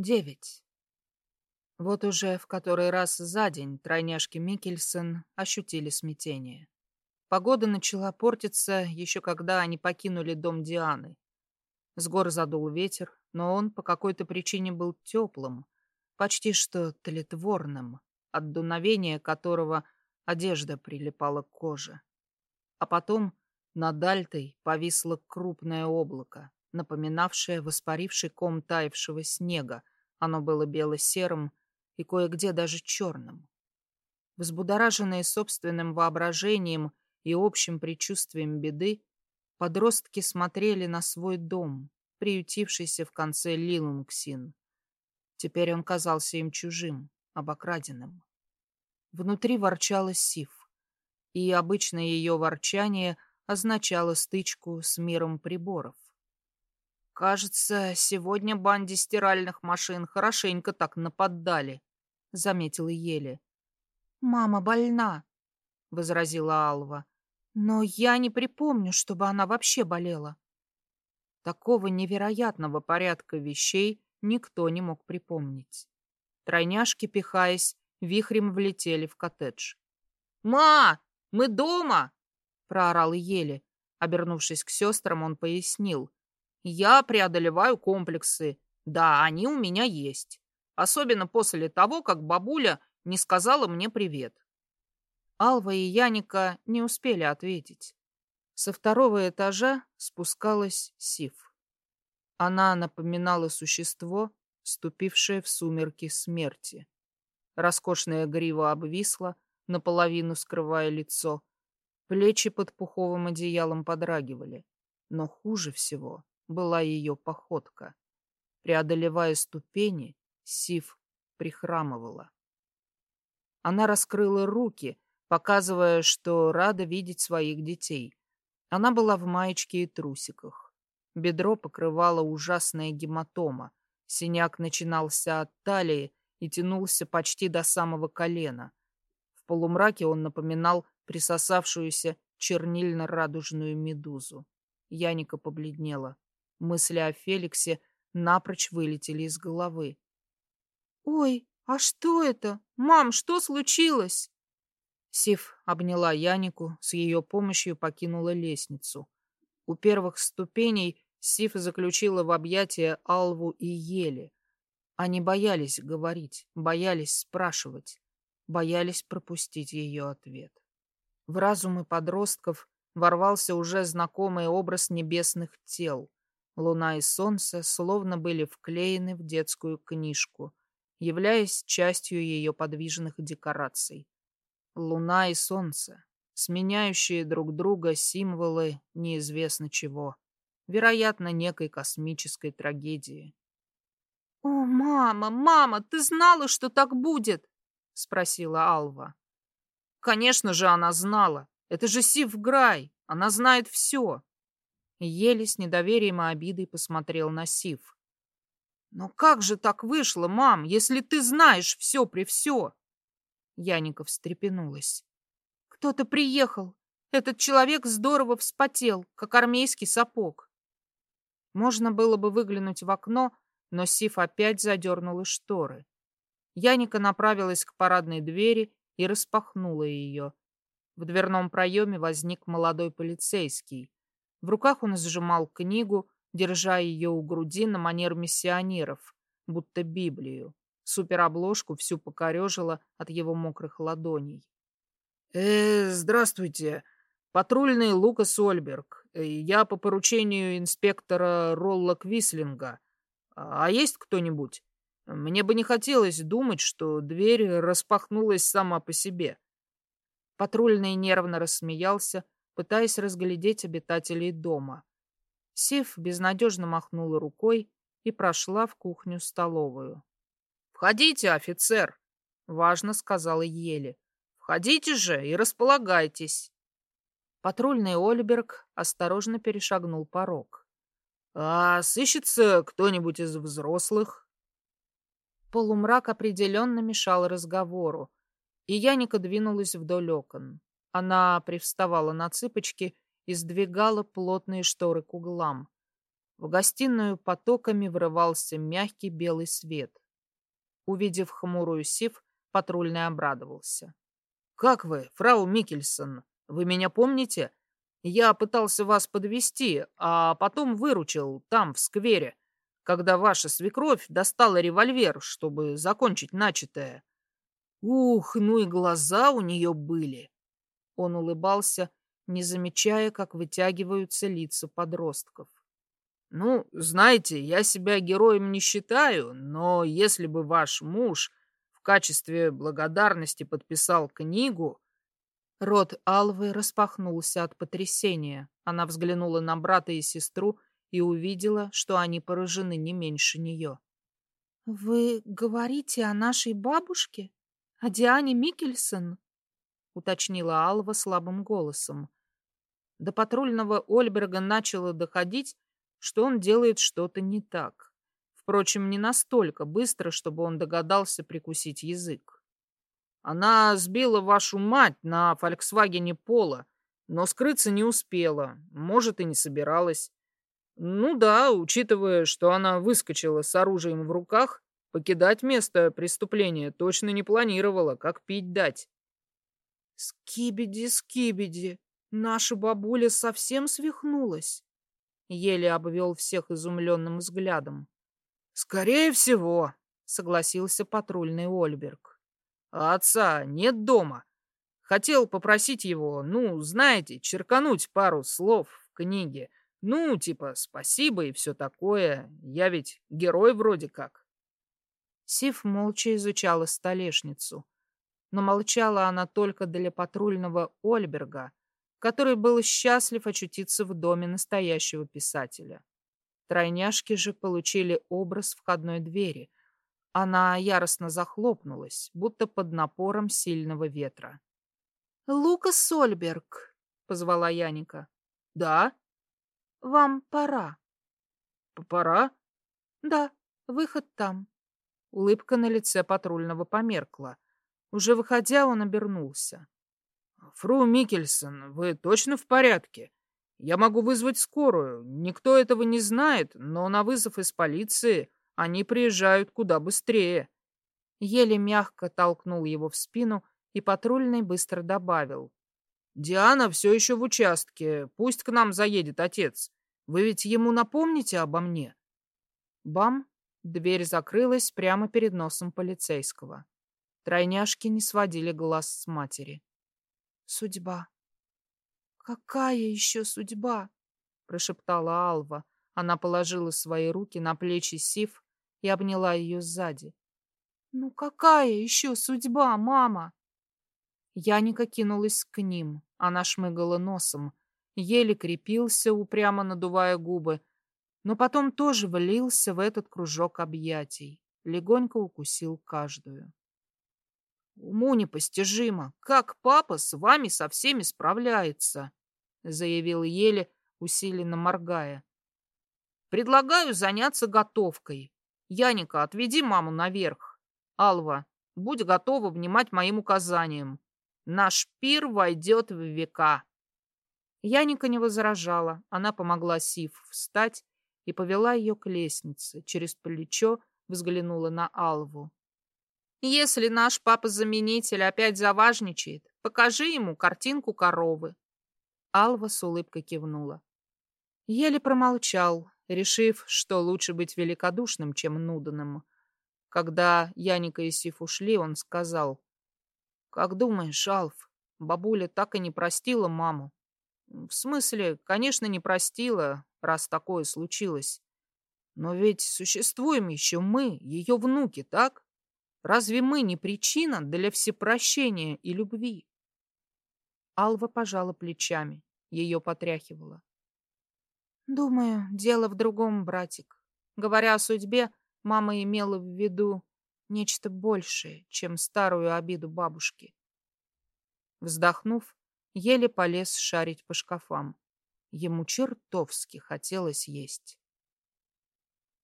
Девять. Вот уже в который раз за день тройняшки Микельсон ощутили смятение. Погода начала портиться еще когда они покинули дом Дианы. С гор задул ветер, но он по какой-то причине был теплым, почти что тлетворным, от дуновения которого одежда прилипала к коже. А потом над Альтой повисло крупное облако, напоминавшее воспаривший ком таявшего снега. Оно было бело-серым и кое-где даже черным. Взбудораженные собственным воображением и общим предчувствием беды, подростки смотрели на свой дом, приютившийся в конце Лилунгсин. Теперь он казался им чужим, обокраденным. Внутри ворчала Сив, и обычное ее ворчание означало стычку с миром приборов. «Кажется, сегодня банде стиральных машин хорошенько так нападали», — заметила Еле. «Мама больна», — возразила Алва. «Но я не припомню, чтобы она вообще болела». Такого невероятного порядка вещей никто не мог припомнить. Тройняшки, пихаясь, вихрем влетели в коттедж. «Ма, мы дома!» — проорал Еле. Обернувшись к сестрам, он пояснил. Я преодолеваю комплексы. Да, они у меня есть. Особенно после того, как бабуля не сказала мне привет. Алва и Яника не успели ответить. Со второго этажа спускалась Сив. Она напоминала существо, ступившее в сумерки смерти. Роскошная грива обвисла, наполовину скрывая лицо. Плечи под пуховым одеялом подрагивали. Но хуже всего была ее походка. Преодолевая ступени, Сив прихрамывала. Она раскрыла руки, показывая, что рада видеть своих детей. Она была в маечке и трусиках. Бедро покрывала ужасная гематома. Синяк начинался от талии и тянулся почти до самого колена. В полумраке он напоминал присосавшуюся чернильно-радужную медузу. Яника побледнела. Мысли о Феликсе напрочь вылетели из головы. «Ой, а что это? Мам, что случилось?» Сив обняла Янику, с ее помощью покинула лестницу. У первых ступеней Сив заключила в объятия Алву и Ели. Они боялись говорить, боялись спрашивать, боялись пропустить ее ответ. В разумы подростков ворвался уже знакомый образ небесных тел. Луна и солнце словно были вклеены в детскую книжку, являясь частью ее подвижных декораций. Луна и солнце, сменяющие друг друга символы неизвестно чего, вероятно, некой космической трагедии. «О, мама, мама, ты знала, что так будет?» — спросила Алва. «Конечно же она знала. Это же Сив Грай. Она знает все. Еле с недоверием и обидой посмотрел на Сив. «Но как же так вышло, мам, если ты знаешь все при все?» Яника встрепенулась. «Кто-то приехал. Этот человек здорово вспотел, как армейский сапог». Можно было бы выглянуть в окно, но Сив опять задернула шторы. Яника направилась к парадной двери и распахнула ее. В дверном проеме возник молодой полицейский. В руках он сжимал книгу, держа ее у груди на манер миссионеров, будто Библию. Суперобложку всю покорежила от его мокрых ладоней. «Э, здравствуйте. Патрульный Лукас Ольберг. Э, я по поручению инспектора Ролла Квислинга. А есть кто-нибудь? Мне бы не хотелось думать, что дверь распахнулась сама по себе». Патрульный нервно рассмеялся, пытаясь разглядеть обитателей дома. Сив безнадежно махнула рукой и прошла в кухню-столовую. «Входите, офицер!» — важно сказала Еле. «Входите же и располагайтесь!» Патрульный Ольберг осторожно перешагнул порог. «А сыщется кто-нибудь из взрослых?» Полумрак определенно мешал разговору, и Яника двинулась вдоль окон. Она привставала на цыпочки и сдвигала плотные шторы к углам. В гостиную потоками врывался мягкий белый свет. Увидев хмурую Сив, патрульный обрадовался. «Как вы, фрау Микельсон? Вы меня помните? Я пытался вас подвести, а потом выручил там, в сквере, когда ваша свекровь достала револьвер, чтобы закончить начатое. Ух, ну и глаза у нее были!» Он улыбался, не замечая, как вытягиваются лица подростков. «Ну, знаете, я себя героем не считаю, но если бы ваш муж в качестве благодарности подписал книгу...» Рот Алвы распахнулся от потрясения. Она взглянула на брата и сестру и увидела, что они поражены не меньше нее. «Вы говорите о нашей бабушке? О Диане Микельсон?» — уточнила Алва слабым голосом. До патрульного Ольберга начало доходить, что он делает что-то не так. Впрочем, не настолько быстро, чтобы он догадался прикусить язык. Она сбила вашу мать на «Фольксвагене Пола», но скрыться не успела, может, и не собиралась. Ну да, учитывая, что она выскочила с оружием в руках, покидать место преступления точно не планировала, как пить дать. «Скибиди, скибиди, наша бабуля совсем свихнулась?» Еле обвел всех изумленным взглядом. «Скорее всего», — согласился патрульный Ольберг. «А отца нет дома. Хотел попросить его, ну, знаете, черкануть пару слов в книге. Ну, типа, спасибо и все такое. Я ведь герой вроде как». Сив молча изучала столешницу. Но молчала она только для патрульного Ольберга, который был счастлив очутиться в доме настоящего писателя. Тройняшки же получили образ входной двери. Она яростно захлопнулась, будто под напором сильного ветра. «Лукас Сольберг», — позвала Яника. «Да?» «Вам пора». «Пора?» «Да, выход там». Улыбка на лице патрульного померкла. Уже выходя, он обернулся. «Фру Микельсон, вы точно в порядке? Я могу вызвать скорую. Никто этого не знает, но на вызов из полиции они приезжают куда быстрее». Еле мягко толкнул его в спину, и патрульный быстро добавил. «Диана все еще в участке. Пусть к нам заедет отец. Вы ведь ему напомните обо мне?» Бам! Дверь закрылась прямо перед носом полицейского. Тройняшки не сводили глаз с матери. Судьба. Какая еще судьба? прошептала Алва. Она положила свои руки на плечи Сив и обняла ее сзади. Ну какая еще судьба, мама? Яника кинулась к ним. Она шмыгала носом. Еле крепился, упрямо надувая губы, но потом тоже влился в этот кружок объятий. Легонько укусил каждую. Уму непостижимо, как папа с вами со всеми справляется, заявил Еле, усиленно моргая. Предлагаю заняться готовкой. Яника, отведи маму наверх. Алва, будь готова внимать моим указаниям. Наш пир войдет в века. Яника не возражала. Она помогла Сив встать и повела ее к лестнице. Через плечо взглянула на Алву. Если наш папа-заменитель опять заважничает, покажи ему картинку коровы. Алва с улыбкой кивнула. Еле промолчал, решив, что лучше быть великодушным, чем нудным. Когда Яника и Сиф ушли, он сказал, «Как думаешь, Алф, бабуля так и не простила маму?» «В смысле, конечно, не простила, раз такое случилось. Но ведь существуем еще мы, ее внуки, так?» Разве мы не причина для всепрощения и любви? Алва пожала плечами, ее потряхивала. Думаю, дело в другом, братик. Говоря о судьбе, мама имела в виду нечто большее, чем старую обиду бабушки. Вздохнув, еле полез шарить по шкафам. Ему чертовски хотелось есть.